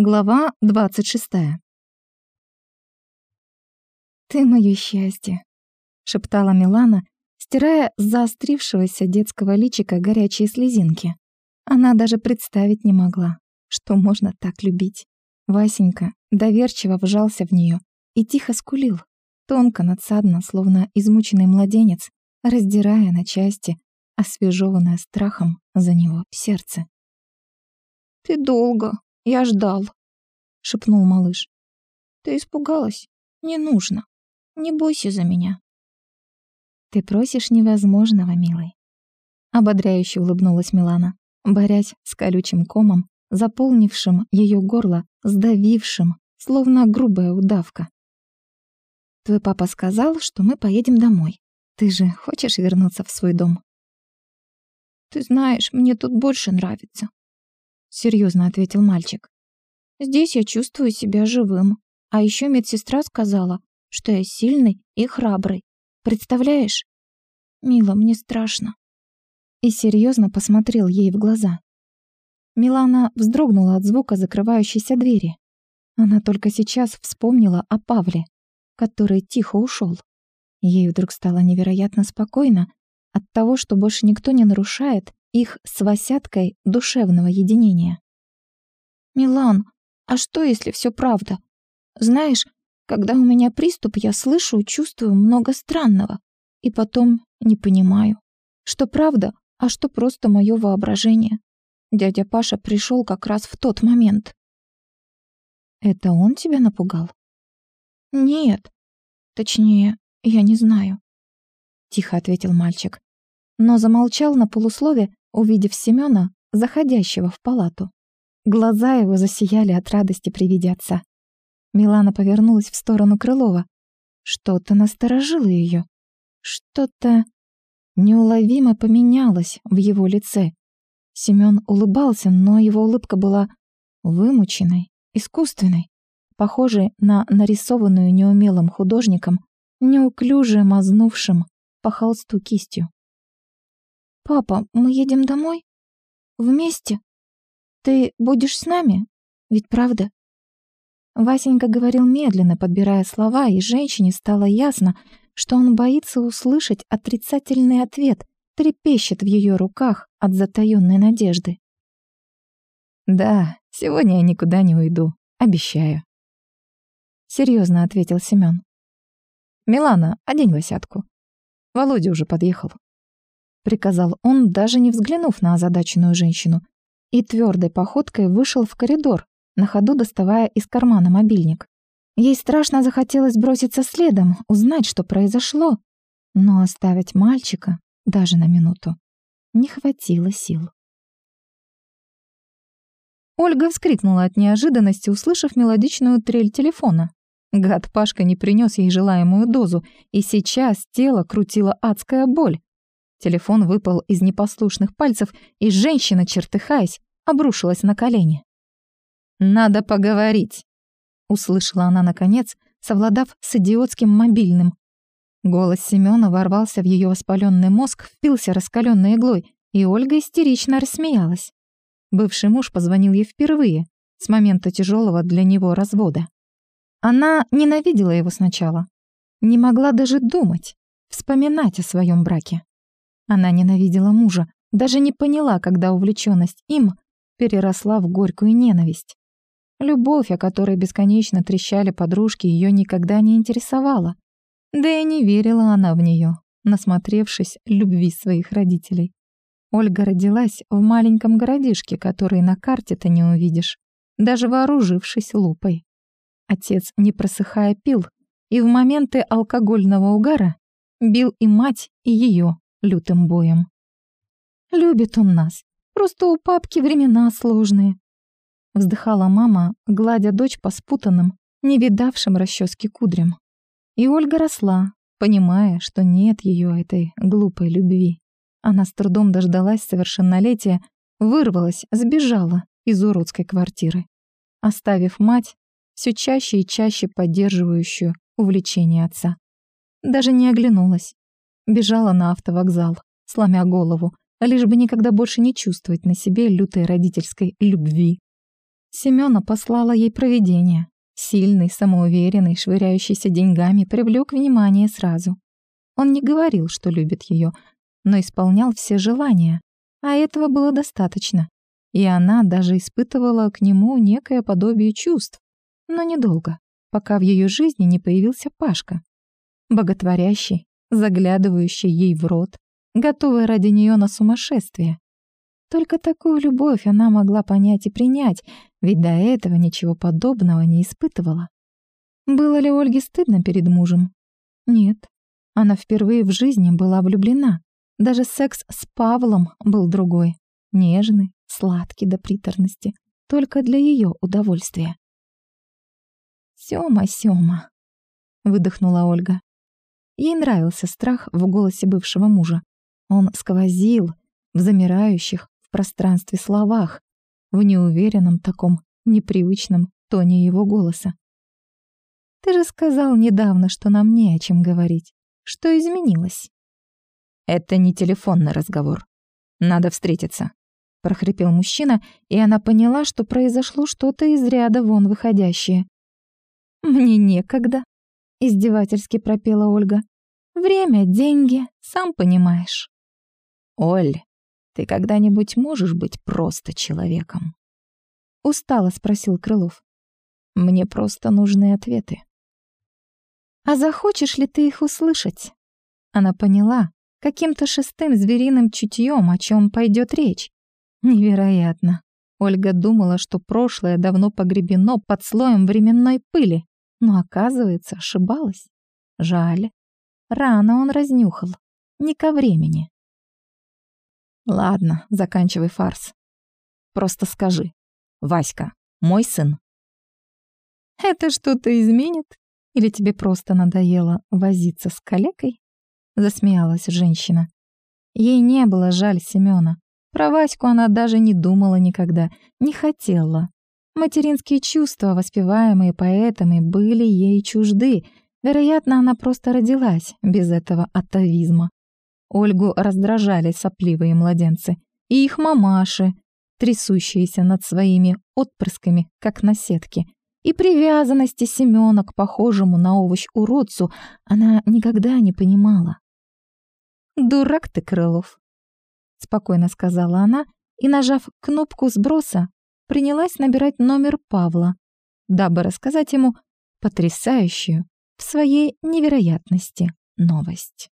Глава 26. «Ты моё счастье», — шептала Милана, стирая с заострившегося детского личика горячие слезинки. Она даже представить не могла, что можно так любить. Васенька доверчиво вжался в неё и тихо скулил, тонко надсадно, словно измученный младенец, раздирая на части, освежеванное страхом за него сердце. «Ты долго», «Я ждал», — шепнул малыш. «Ты испугалась? Не нужно. Не бойся за меня». «Ты просишь невозможного, милый». Ободряюще улыбнулась Милана, борясь с колючим комом, заполнившим ее горло, сдавившим, словно грубая удавка. «Твой папа сказал, что мы поедем домой. Ты же хочешь вернуться в свой дом?» «Ты знаешь, мне тут больше нравится», серьезно ответил мальчик. Здесь я чувствую себя живым. А еще медсестра сказала, что я сильный и храбрый. Представляешь? Мила, мне страшно. И серьезно посмотрел ей в глаза. Милана вздрогнула от звука закрывающейся двери. Она только сейчас вспомнила о Павле, который тихо ушел. Ей вдруг стало невероятно спокойно от того, что больше никто не нарушает их с Васяткой душевного единения. «Милан, а что, если все правда? Знаешь, когда у меня приступ, я слышу чувствую много странного, и потом не понимаю, что правда, а что просто мое воображение. Дядя Паша пришел как раз в тот момент. Это он тебя напугал? Нет. Точнее, я не знаю. Тихо ответил мальчик, но замолчал на полуслове, увидев Семёна, заходящего в палату. Глаза его засияли от радости при виде отца. Милана повернулась в сторону Крылова. Что-то насторожило ее. Что-то неуловимо поменялось в его лице. Семён улыбался, но его улыбка была вымученной, искусственной, похожей на нарисованную неумелым художником, неуклюже мазнувшим по холсту кистью. «Папа, мы едем домой? Вместе? Ты будешь с нами? Ведь правда?» Васенька говорил медленно, подбирая слова, и женщине стало ясно, что он боится услышать отрицательный ответ, трепещет в ее руках от затаённой надежды. «Да, сегодня я никуда не уйду, обещаю», — серьезно ответил Семен. «Милана, одень Васятку. Володя уже подъехал» приказал он, даже не взглянув на озадаченную женщину, и твердой походкой вышел в коридор, на ходу доставая из кармана мобильник. Ей страшно захотелось броситься следом, узнать, что произошло, но оставить мальчика даже на минуту не хватило сил. Ольга вскрикнула от неожиданности, услышав мелодичную трель телефона. Гад Пашка не принес ей желаемую дозу, и сейчас тело крутила адская боль. Телефон выпал из непослушных пальцев, и женщина, чертыхаясь, обрушилась на колени. «Надо поговорить», — услышала она наконец, совладав с идиотским мобильным. Голос Семёна ворвался в ее воспаленный мозг, впился раскаленной иглой, и Ольга истерично рассмеялась. Бывший муж позвонил ей впервые, с момента тяжелого для него развода. Она ненавидела его сначала, не могла даже думать, вспоминать о своем браке. Она ненавидела мужа, даже не поняла, когда увлеченность им переросла в горькую ненависть. Любовь, о которой бесконечно трещали подружки, ее никогда не интересовала. Да и не верила она в нее, насмотревшись любви своих родителей. Ольга родилась в маленьком городишке, который на карте-то не увидишь, даже вооружившись лупой. Отец, не просыхая, пил, и в моменты алкогольного угара бил и мать, и ее, лютым боем. «Любит он нас. Просто у папки времена сложные», — вздыхала мама, гладя дочь по спутанным, не видавшим расчески кудрям. И Ольга росла, понимая, что нет ее этой глупой любви. Она с трудом дождалась совершеннолетия, вырвалась, сбежала из уродской квартиры, оставив мать, все чаще и чаще поддерживающую увлечение отца. Даже не оглянулась, Бежала на автовокзал, сломя голову, лишь бы никогда больше не чувствовать на себе лютой родительской любви. Семёна послала ей провидение. Сильный, самоуверенный, швыряющийся деньгами, привлёк внимание сразу. Он не говорил, что любит её, но исполнял все желания, а этого было достаточно. И она даже испытывала к нему некое подобие чувств, но недолго, пока в её жизни не появился Пашка. Боготворящий, заглядывающий ей в рот, готовый ради неё на сумасшествие. Только такую любовь она могла понять и принять, ведь до этого ничего подобного не испытывала. Было ли Ольге стыдно перед мужем? Нет. Она впервые в жизни была влюблена. Даже секс с Павлом был другой. Нежный, сладкий до приторности. Только для ее удовольствия. «Сёма, Сёма», — выдохнула Ольга. Ей нравился страх в голосе бывшего мужа. Он сквозил в замирающих, в пространстве словах, в неуверенном таком, непривычном тоне его голоса. «Ты же сказал недавно, что нам не о чем говорить. Что изменилось?» «Это не телефонный разговор. Надо встретиться», — прохрипел мужчина, и она поняла, что произошло что-то из ряда вон выходящее. «Мне некогда», — издевательски пропела Ольга. «Время, деньги, сам понимаешь». «Оль, ты когда-нибудь можешь быть просто человеком? Устало спросил Крылов. Мне просто нужны ответы. А захочешь ли ты их услышать? Она поняла, каким-то шестым звериным чутьем, о чем пойдет речь. Невероятно. Ольга думала, что прошлое давно погребено под слоем временной пыли, но, оказывается, ошибалась. Жаль. Рано он разнюхал. Не ко времени. Ладно, заканчивай фарс. Просто скажи. Васька, мой сын. Это что-то изменит? Или тебе просто надоело возиться с калекой? Засмеялась женщина. Ей не было жаль Семёна. Про Ваську она даже не думала никогда, не хотела. Материнские чувства, воспеваемые поэтами, были ей чужды. Вероятно, она просто родилась без этого атовизма. Ольгу раздражали сопливые младенцы и их мамаши, трясущиеся над своими отпрысками, как на сетке. И привязанности Семёна к похожему на овощ-уродцу она никогда не понимала. «Дурак ты, Крылов», — спокойно сказала она и, нажав кнопку сброса, принялась набирать номер Павла, дабы рассказать ему потрясающую в своей невероятности новость.